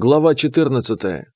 Глава 14.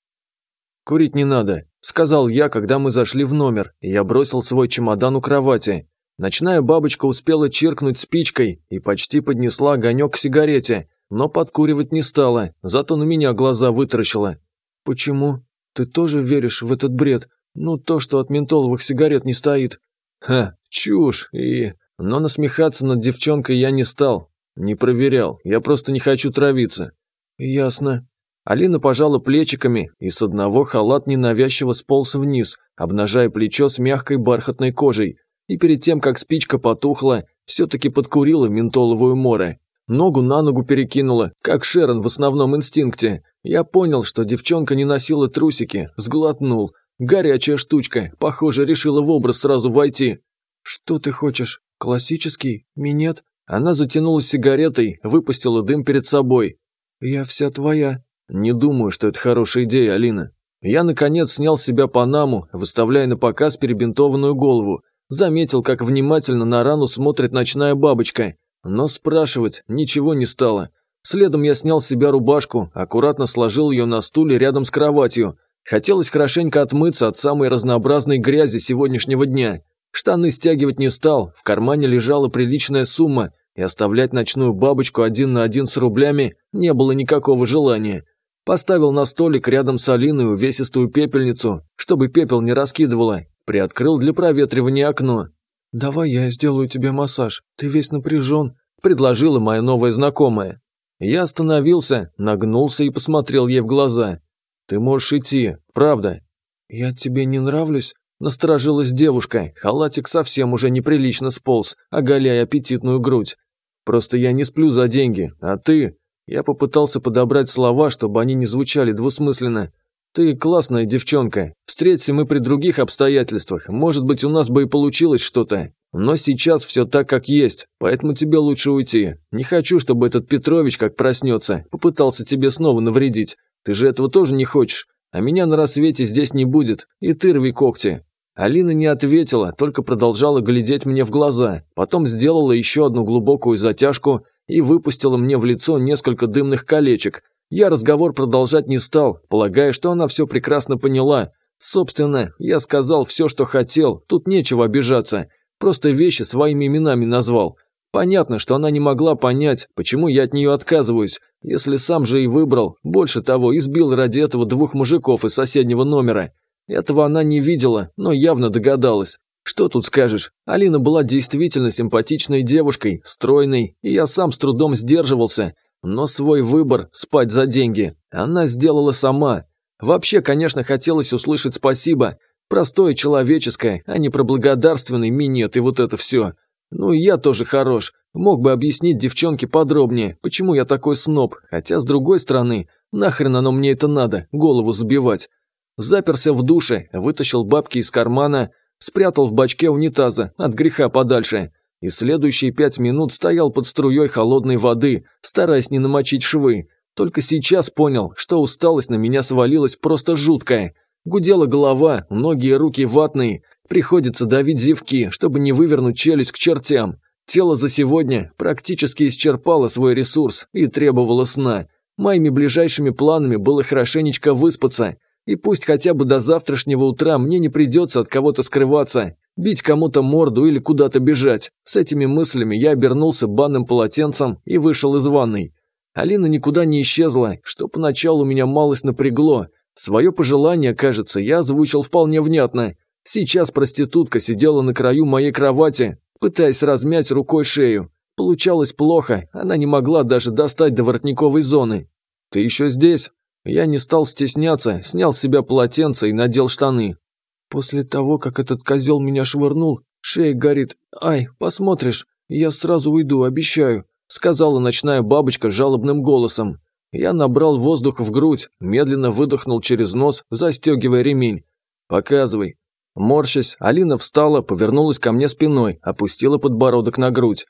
«Курить не надо», – сказал я, когда мы зашли в номер, и я бросил свой чемодан у кровати. Ночная бабочка успела чиркнуть спичкой и почти поднесла огонек к сигарете, но подкуривать не стала, зато на меня глаза вытаращила. «Почему? Ты тоже веришь в этот бред? Ну, то, что от ментоловых сигарет не стоит». «Ха, чушь, и...» Но насмехаться над девчонкой я не стал. Не проверял, я просто не хочу травиться. «Ясно». Алина пожала плечиками, и с одного халат ненавязчиво сполз вниз, обнажая плечо с мягкой бархатной кожей, и перед тем, как спичка потухла, все-таки подкурила ментоловую море. Ногу на ногу перекинула, как Шерон в основном инстинкте. Я понял, что девчонка не носила трусики, сглотнул. Горячая штучка, похоже, решила в образ сразу войти. «Что ты хочешь? Классический? Минет?» Она затянулась сигаретой, выпустила дым перед собой. «Я вся твоя». «Не думаю, что это хорошая идея, Алина». Я, наконец, снял с себя панаму, выставляя на показ перебинтованную голову. Заметил, как внимательно на рану смотрит ночная бабочка. Но спрашивать ничего не стало. Следом я снял с себя рубашку, аккуратно сложил ее на стуле рядом с кроватью. Хотелось хорошенько отмыться от самой разнообразной грязи сегодняшнего дня. Штаны стягивать не стал, в кармане лежала приличная сумма, и оставлять ночную бабочку один на один с рублями не было никакого желания. Поставил на столик рядом с Алиной увесистую пепельницу, чтобы пепел не раскидывало, приоткрыл для проветривания окно. «Давай я сделаю тебе массаж, ты весь напряжен», – предложила моя новая знакомая. Я остановился, нагнулся и посмотрел ей в глаза. «Ты можешь идти, правда?» «Я тебе не нравлюсь?» Насторожилась девушка, халатик совсем уже неприлично сполз, оголяя аппетитную грудь. «Просто я не сплю за деньги, а ты...» Я попытался подобрать слова, чтобы они не звучали двусмысленно. «Ты классная девчонка. Встреться мы при других обстоятельствах. Может быть, у нас бы и получилось что-то. Но сейчас все так, как есть, поэтому тебе лучше уйти. Не хочу, чтобы этот Петрович, как проснется, попытался тебе снова навредить. Ты же этого тоже не хочешь. А меня на рассвете здесь не будет, и ты рви когти. Алина не ответила, только продолжала глядеть мне в глаза, потом сделала еще одну глубокую затяжку и выпустила мне в лицо несколько дымных колечек. Я разговор продолжать не стал, полагая, что она все прекрасно поняла. Собственно, я сказал все, что хотел, тут нечего обижаться, просто вещи своими именами назвал. Понятно, что она не могла понять, почему я от нее отказываюсь, если сам же и выбрал, больше того, избил ради этого двух мужиков из соседнего номера. Этого она не видела, но явно догадалась. Что тут скажешь, Алина была действительно симпатичной девушкой, стройной, и я сам с трудом сдерживался. Но свой выбор – спать за деньги – она сделала сама. Вообще, конечно, хотелось услышать спасибо. Простое человеческое, а не про благодарственный минет и вот это все. Ну и я тоже хорош. Мог бы объяснить девчонке подробнее, почему я такой сноб, хотя с другой стороны, нахрен оно мне это надо, голову забивать. Заперся в душе, вытащил бабки из кармана, спрятал в бачке унитаза, от греха подальше. И следующие пять минут стоял под струей холодной воды, стараясь не намочить швы. Только сейчас понял, что усталость на меня свалилась просто жуткая. Гудела голова, ноги и руки ватные. Приходится давить зевки, чтобы не вывернуть челюсть к чертям. Тело за сегодня практически исчерпало свой ресурс и требовало сна. Моими ближайшими планами было хорошенечко выспаться – и пусть хотя бы до завтрашнего утра мне не придется от кого-то скрываться, бить кому-то морду или куда-то бежать. С этими мыслями я обернулся банным полотенцем и вышел из ванной. Алина никуда не исчезла, что поначалу меня малость напрягло. Свое пожелание, кажется, я озвучил вполне внятно. Сейчас проститутка сидела на краю моей кровати, пытаясь размять рукой шею. Получалось плохо, она не могла даже достать до воротниковой зоны. «Ты еще здесь?» Я не стал стесняться, снял с себя полотенце и надел штаны. После того, как этот козел меня швырнул, шея горит. «Ай, посмотришь, я сразу уйду, обещаю», сказала ночная бабочка жалобным голосом. Я набрал воздух в грудь, медленно выдохнул через нос, застегивая ремень. «Показывай». Морщась, Алина встала, повернулась ко мне спиной, опустила подбородок на грудь.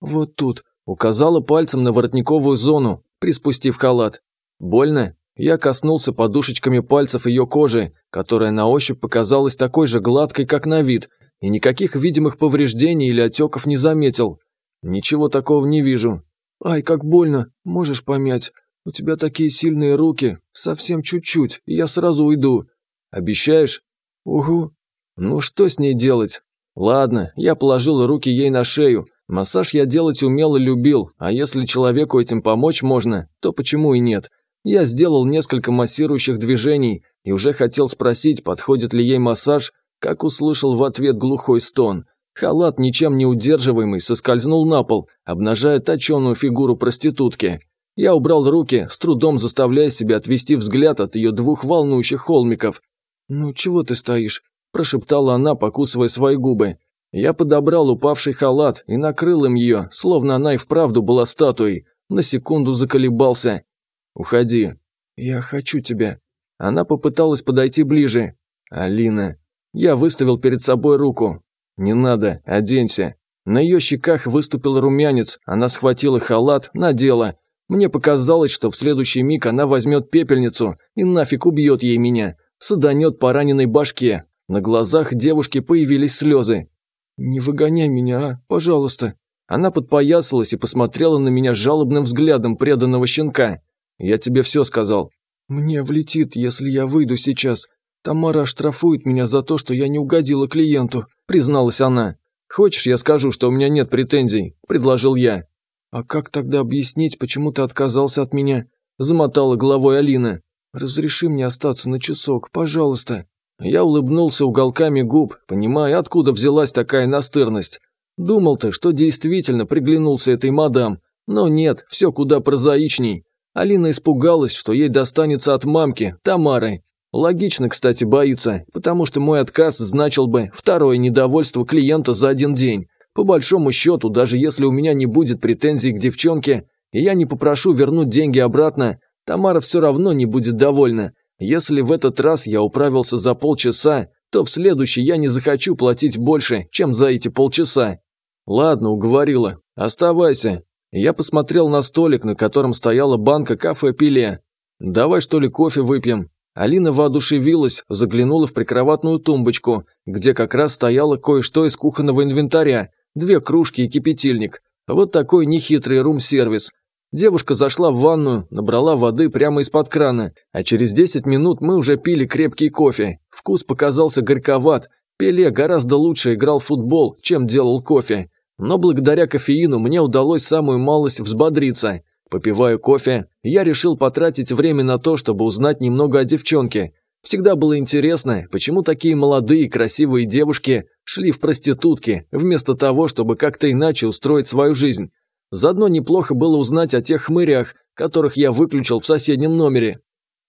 «Вот тут», указала пальцем на воротниковую зону, приспустив халат. «Больно?» Я коснулся подушечками пальцев ее кожи, которая на ощупь показалась такой же гладкой, как на вид, и никаких видимых повреждений или отеков не заметил. Ничего такого не вижу. «Ай, как больно! Можешь помять?» У тебя такие сильные руки, совсем чуть-чуть, и я сразу уйду. Обещаешь? Угу. Ну что с ней делать? Ладно, я положил руки ей на шею. Массаж я делать умел и любил, а если человеку этим помочь можно, то почему и нет? Я сделал несколько массирующих движений и уже хотел спросить, подходит ли ей массаж, как услышал в ответ глухой стон. Халат, ничем не удерживаемый, соскользнул на пол, обнажая точеную фигуру проститутки. Я убрал руки, с трудом заставляя себя отвести взгляд от ее двух волнующих холмиков. «Ну чего ты стоишь?» – прошептала она, покусывая свои губы. Я подобрал упавший халат и накрыл им ее, словно она и вправду была статуей. На секунду заколебался. «Уходи». «Я хочу тебя». Она попыталась подойти ближе. «Алина». Я выставил перед собой руку. «Не надо, оденься». На ее щеках выступил румянец, она схватила халат, надела. Мне показалось, что в следующий миг она возьмет пепельницу и нафиг убьет ей меня, саданет по раненой башке. На глазах девушки появились слезы. «Не выгоняй меня, а, пожалуйста». Она подпоясалась и посмотрела на меня жалобным взглядом преданного щенка. «Я тебе все сказал». «Мне влетит, если я выйду сейчас. Тамара оштрафует меня за то, что я не угодила клиенту», призналась она. «Хочешь, я скажу, что у меня нет претензий?» – предложил я. «А как тогда объяснить, почему ты отказался от меня?» – замотала головой Алина. «Разреши мне остаться на часок, пожалуйста». Я улыбнулся уголками губ, понимая, откуда взялась такая настырность. Думал-то, что действительно приглянулся этой мадам. Но нет, все куда прозаичней. Алина испугалась, что ей достанется от мамки, Тамары. Логично, кстати, боится, потому что мой отказ значил бы второе недовольство клиента за один день. По большому счету, даже если у меня не будет претензий к девчонке, и я не попрошу вернуть деньги обратно, Тамара все равно не будет довольна. Если в этот раз я управился за полчаса, то в следующий я не захочу платить больше, чем за эти полчаса. Ладно, уговорила. Оставайся. Я посмотрел на столик, на котором стояла банка кафе-пиле. Давай что ли кофе выпьем? Алина воодушевилась, заглянула в прикроватную тумбочку, где как раз стояло кое-что из кухонного инвентаря, две кружки и кипятильник. Вот такой нехитрый рум-сервис. Девушка зашла в ванную, набрала воды прямо из-под крана, а через 10 минут мы уже пили крепкий кофе. Вкус показался горьковат. Пеле гораздо лучше играл в футбол, чем делал кофе. Но благодаря кофеину мне удалось самую малость взбодриться. Попивая кофе, я решил потратить время на то, чтобы узнать немного о девчонке. Всегда было интересно, почему такие молодые красивые девушки шли в проститутки, вместо того, чтобы как-то иначе устроить свою жизнь. Заодно неплохо было узнать о тех хмырях, которых я выключил в соседнем номере.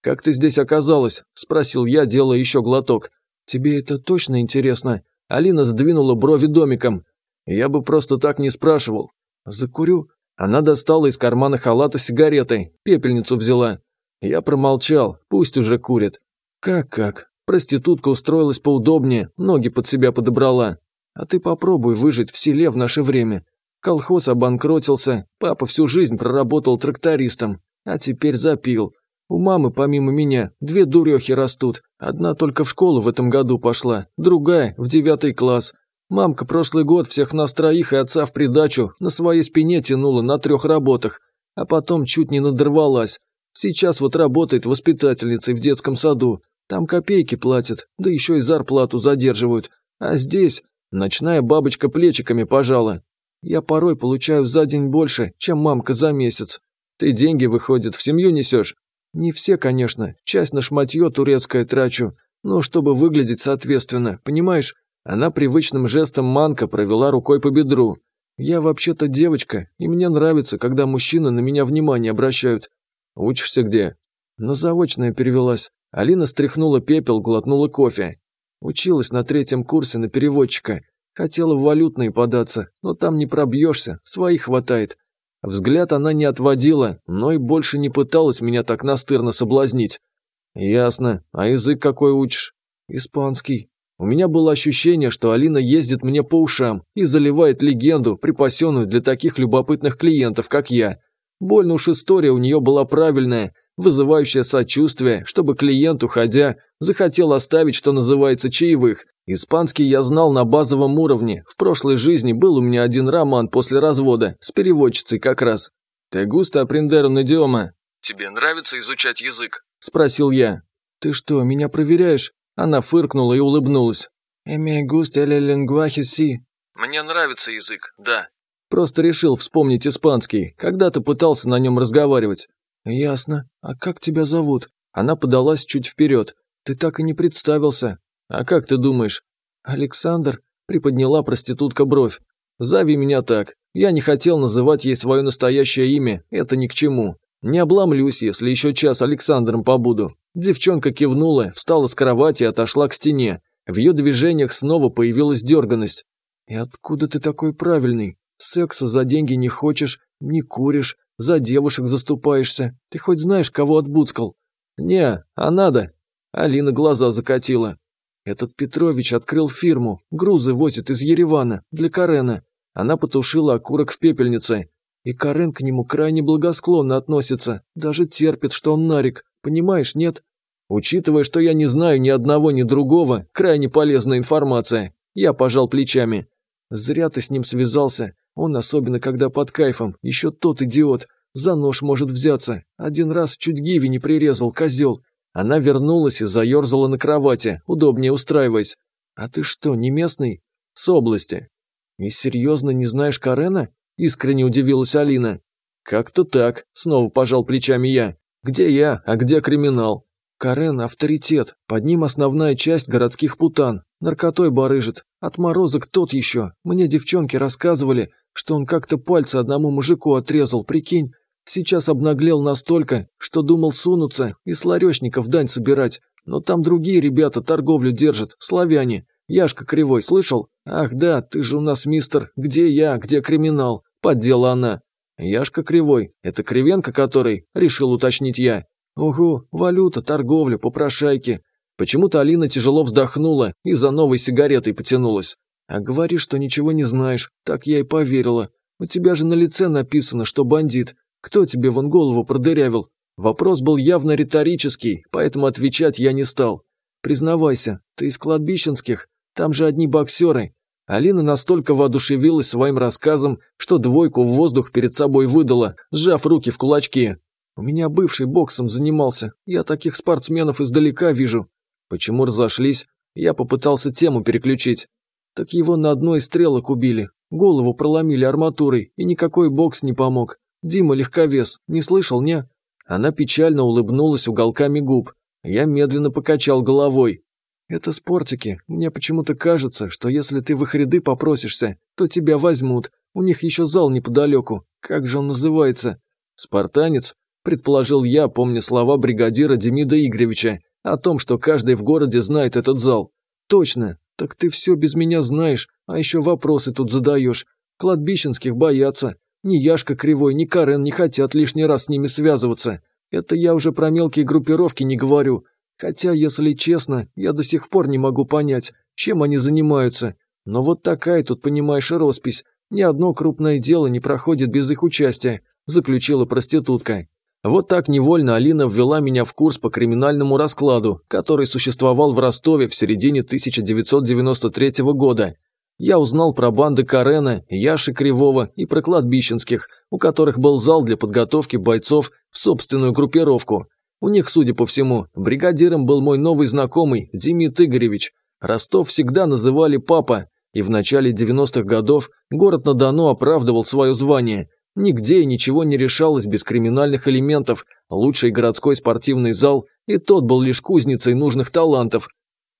«Как ты здесь оказалась?» – спросил я, делая еще глоток. «Тебе это точно интересно?» Алина сдвинула брови домиком. «Я бы просто так не спрашивал». «Закурю?» Она достала из кармана халата сигареты, пепельницу взяла. Я промолчал, пусть уже курит. «Как-как?» Проститутка устроилась поудобнее, ноги под себя подобрала. «А ты попробуй выжить в селе в наше время. Колхоз обанкротился, папа всю жизнь проработал трактористом, а теперь запил. У мамы, помимо меня, две дурехи растут. Одна только в школу в этом году пошла, другая – в девятый класс. Мамка прошлый год всех нас троих и отца в придачу на своей спине тянула на трех работах, а потом чуть не надорвалась. Сейчас вот работает воспитательницей в детском саду. Там копейки платят, да еще и зарплату задерживают. А здесь ночная бабочка плечиками пожала. Я порой получаю за день больше, чем мамка за месяц. Ты деньги, выходит, в семью несешь? Не все, конечно, часть на шматье турецкое трачу, но чтобы выглядеть соответственно, понимаешь? Она привычным жестом манка провела рукой по бедру. Я вообще-то девочка, и мне нравится, когда мужчины на меня внимание обращают. Учишься где? На заочное перевелась. Алина стряхнула пепел, глотнула кофе. Училась на третьем курсе на переводчика. Хотела в валютные податься, но там не пробьешься, своих хватает. Взгляд она не отводила, но и больше не пыталась меня так настырно соблазнить. Ясно. А язык какой учишь? Испанский. У меня было ощущение, что Алина ездит мне по ушам и заливает легенду, припасенную для таких любопытных клиентов, как я. Больно уж история у нее была правильная, вызывающая сочувствие, чтобы клиент, уходя, захотел оставить, что называется, чаевых. Испанский я знал на базовом уровне. В прошлой жизни был у меня один роман после развода, с переводчицей как раз. «Te gusta aprender un idioma?» «Тебе нравится изучать язык?» – спросил я. «Ты что, меня проверяешь?» Она фыркнула и улыбнулась. «Эме густ эле ленгуахи си». «Мне нравится язык, да». Просто решил вспомнить испанский, когда-то пытался на нем разговаривать. «Ясно. А как тебя зовут?» Она подалась чуть вперед. «Ты так и не представился. А как ты думаешь?» «Александр?» – приподняла проститутка бровь. «Зови меня так. Я не хотел называть ей свое настоящее имя, это ни к чему. Не обломлюсь, если еще час Александром побуду». Девчонка кивнула, встала с кровати и отошла к стене. В ее движениях снова появилась дерганность. «И откуда ты такой правильный? Секса за деньги не хочешь, не куришь, за девушек заступаешься. Ты хоть знаешь, кого отбуцкал?» «Не, а надо». Алина глаза закатила. «Этот Петрович открыл фирму, грузы возит из Еревана, для Карена. Она потушила окурок в пепельнице. И Карен к нему крайне благосклонно относится, даже терпит, что он нарик. Понимаешь, нет? Учитывая, что я не знаю ни одного, ни другого, крайне полезная информация. Я пожал плечами. Зря ты с ним связался. Он, особенно когда под кайфом, еще тот идиот. За нож может взяться. Один раз чуть Гиви не прирезал, козел. Она вернулась и заерзала на кровати, удобнее устраиваясь. «А ты что, не местный?» «С области». «И серьезно не знаешь Карена?» Искренне удивилась Алина. «Как-то так», снова пожал плечами я. «Где я, а где криминал?» «Карен – авторитет, под ним основная часть городских путан. Наркотой барыжит. Отморозок тот еще. Мне девчонки рассказывали, что он как-то пальцы одному мужику отрезал, прикинь. Сейчас обнаглел настолько, что думал сунуться и с ларечников дань собирать. Но там другие ребята торговлю держат, славяне. Яшка Кривой, слышал? Ах да, ты же у нас мистер «Где я, где криминал?» Поддела она. Яшка Кривой, это Кривенко который? Решил уточнить я. Угу, валюта, торговля, попрошайки. Почему-то Алина тяжело вздохнула и за новой сигаретой потянулась. А говоришь, что ничего не знаешь, так я и поверила. У тебя же на лице написано, что бандит. Кто тебе вон голову продырявил? Вопрос был явно риторический, поэтому отвечать я не стал. Признавайся, ты из кладбищенских? Там же одни боксеры. Алина настолько воодушевилась своим рассказом, что двойку в воздух перед собой выдала, сжав руки в кулачки. «У меня бывший боксом занимался, я таких спортсменов издалека вижу». Почему разошлись? Я попытался тему переключить. Так его на одной из стрелок убили, голову проломили арматурой, и никакой бокс не помог. Дима легковес, не слышал, не?» Она печально улыбнулась уголками губ. Я медленно покачал головой. «Это спортики. Мне почему-то кажется, что если ты в их ряды попросишься, то тебя возьмут. У них еще зал неподалеку. Как же он называется?» «Спартанец?» – предположил я, помня слова бригадира Демида Игоревича о том, что каждый в городе знает этот зал. «Точно. Так ты все без меня знаешь, а еще вопросы тут задаешь. Кладбищенских боятся. Ни Яшка Кривой, ни Карен не хотят лишний раз с ними связываться. Это я уже про мелкие группировки не говорю. Хотя, если честно, я до сих пор не могу понять, чем они занимаются. Но вот такая тут, понимаешь, роспись. Ни одно крупное дело не проходит без их участия», – заключила проститутка. Вот так невольно Алина ввела меня в курс по криминальному раскладу, который существовал в Ростове в середине 1993 года. Я узнал про банды Карена, Яши Кривого и про кладбищенских, у которых был зал для подготовки бойцов в собственную группировку. У них, судя по всему, бригадиром был мой новый знакомый Демид Игоревич. Ростов всегда называли «папа», и в начале 90-х годов город-на-Дону оправдывал свое звание. Нигде и ничего не решалось без криминальных элементов, лучший городской спортивный зал, и тот был лишь кузницей нужных талантов.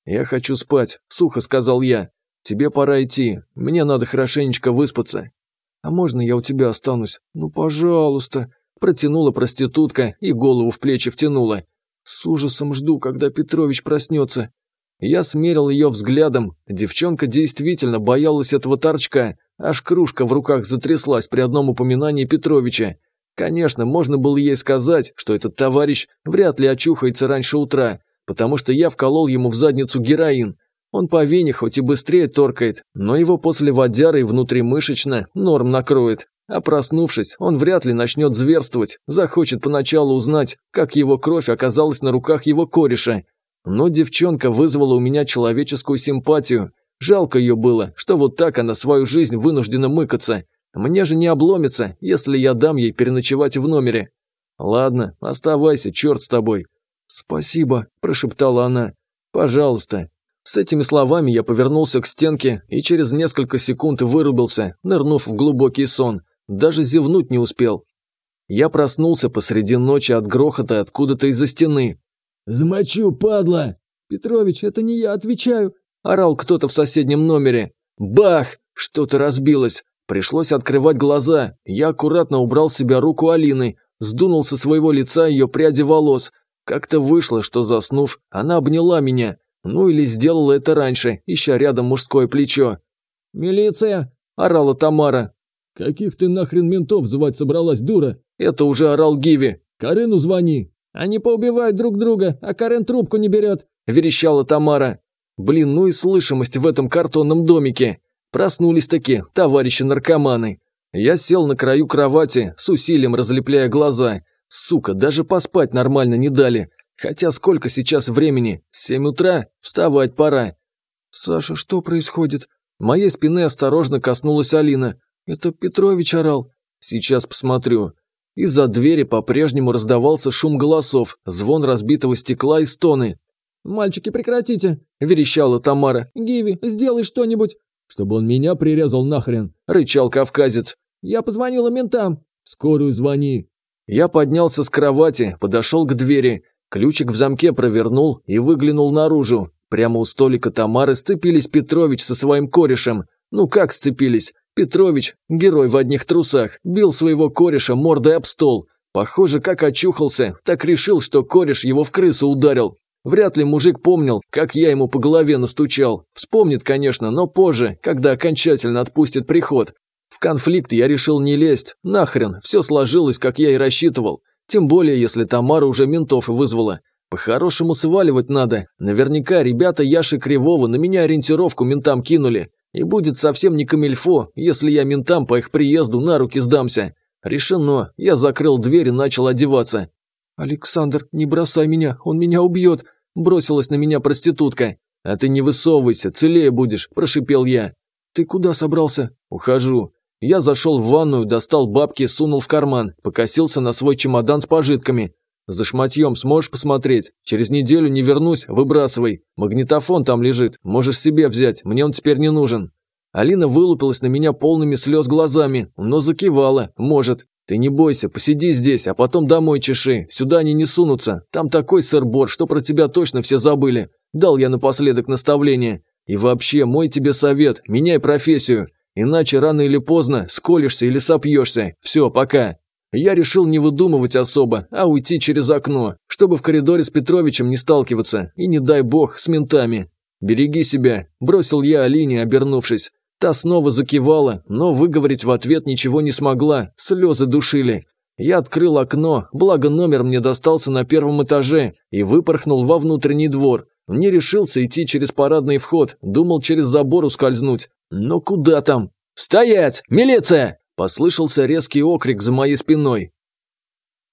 «Я хочу спать», – сухо сказал я. «Тебе пора идти, мне надо хорошенечко выспаться». «А можно я у тебя останусь? Ну, пожалуйста», – протянула проститутка и голову в плечи втянула. «С ужасом жду, когда Петрович проснется». Я смерил ее взглядом, девчонка действительно боялась этого торчка, аж кружка в руках затряслась при одном упоминании Петровича. Конечно, можно было ей сказать, что этот товарищ вряд ли очухается раньше утра, потому что я вколол ему в задницу героин, он по вене хоть и быстрее торкает, но его после водяры внутримышечно норм накроет. А проснувшись, он вряд ли начнет зверствовать, захочет поначалу узнать, как его кровь оказалась на руках его кореша. Но девчонка вызвала у меня человеческую симпатию. Жалко ее было, что вот так она свою жизнь вынуждена мыкаться. Мне же не обломится, если я дам ей переночевать в номере. Ладно, оставайся, черт с тобой. Спасибо, прошептала она. Пожалуйста. С этими словами я повернулся к стенке и через несколько секунд вырубился, нырнув в глубокий сон. Даже зевнуть не успел. Я проснулся посреди ночи от грохота откуда-то из-за стены. «Замочу, падла!» «Петрович, это не я, отвечаю!» – орал кто-то в соседнем номере. Бах! Что-то разбилось. Пришлось открывать глаза. Я аккуратно убрал с себя руку Алины, сдунул со своего лица ее пряди волос. Как-то вышло, что заснув, она обняла меня. Ну или сделала это раньше, ища рядом мужское плечо. «Милиция!» – орала Тамара. «Каких ты нахрен ментов звать собралась, дура?» Это уже орал Гиви. «Карену звони!» «Они поубивают друг друга, а Карен трубку не берет!» – верещала Тамара. «Блин, ну и слышимость в этом картонном домике!» Проснулись таки, товарищи наркоманы. Я сел на краю кровати, с усилием разлепляя глаза. Сука, даже поспать нормально не дали. Хотя сколько сейчас времени? Семь утра? Вставать пора. Саша, что происходит? Моей спины осторожно коснулась Алина. Это Петрович орал. Сейчас посмотрю. Из-за двери по-прежнему раздавался шум голосов, звон разбитого стекла и стоны. «Мальчики, прекратите!» – верещала Тамара. «Гиви, сделай что-нибудь!» «Чтобы он меня прирезал нахрен!» – рычал кавказец. «Я позвонила ментам!» «Скорую звони!» Я поднялся с кровати, подошел к двери, ключик в замке провернул и выглянул наружу. Прямо у столика Тамары сцепились Петрович со своим корешем. Ну как сцепились? Петрович, герой в одних трусах, бил своего кореша мордой об стол. Похоже, как очухался, так решил, что кореш его в крысу ударил. Вряд ли мужик помнил, как я ему по голове настучал. Вспомнит, конечно, но позже, когда окончательно отпустит приход. В конфликт я решил не лезть. Нахрен, все сложилось, как я и рассчитывал. Тем более, если Тамара уже ментов вызвала. По-хорошему сваливать надо. Наверняка ребята Яши Кривого на меня ориентировку ментам кинули. И будет совсем не камильфо, если я ментам по их приезду на руки сдамся. Решено, я закрыл дверь и начал одеваться. «Александр, не бросай меня, он меня убьет!» Бросилась на меня проститутка. «А ты не высовывайся, целее будешь», – прошипел я. «Ты куда собрался?» «Ухожу». Я зашел в ванную, достал бабки, сунул в карман, покосился на свой чемодан с пожитками. «За шматьем сможешь посмотреть? Через неделю не вернусь, выбрасывай. Магнитофон там лежит, можешь себе взять, мне он теперь не нужен». Алина вылупилась на меня полными слез глазами, но закивала, может. «Ты не бойся, посиди здесь, а потом домой чеши, сюда они не сунутся. Там такой сыр-бор, что про тебя точно все забыли». Дал я напоследок наставление. «И вообще, мой тебе совет, меняй профессию, иначе рано или поздно сколешься или сопьешься. Все, пока». Я решил не выдумывать особо, а уйти через окно, чтобы в коридоре с Петровичем не сталкиваться, и не дай бог, с ментами. «Береги себя», – бросил я Алине, обернувшись. Та снова закивала, но выговорить в ответ ничего не смогла, слезы душили. Я открыл окно, благо номер мне достался на первом этаже, и выпорхнул во внутренний двор. Не решился идти через парадный вход, думал через забор ускользнуть. Но куда там? «Стоять! Милиция!» Послышался резкий окрик за моей спиной.